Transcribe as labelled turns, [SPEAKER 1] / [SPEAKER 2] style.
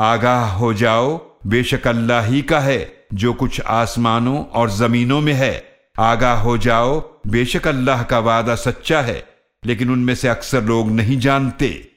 [SPEAKER 1] आगाह हो जाओ, बेशक अल्लाह ही का है, जो कुछ आसमानों और जमीनों में है। आगाह हो जाओ, बेशक अल्लाह का वादा सच्चा है, लेकिन उनमें से अक्सर लोग नहीं जानते।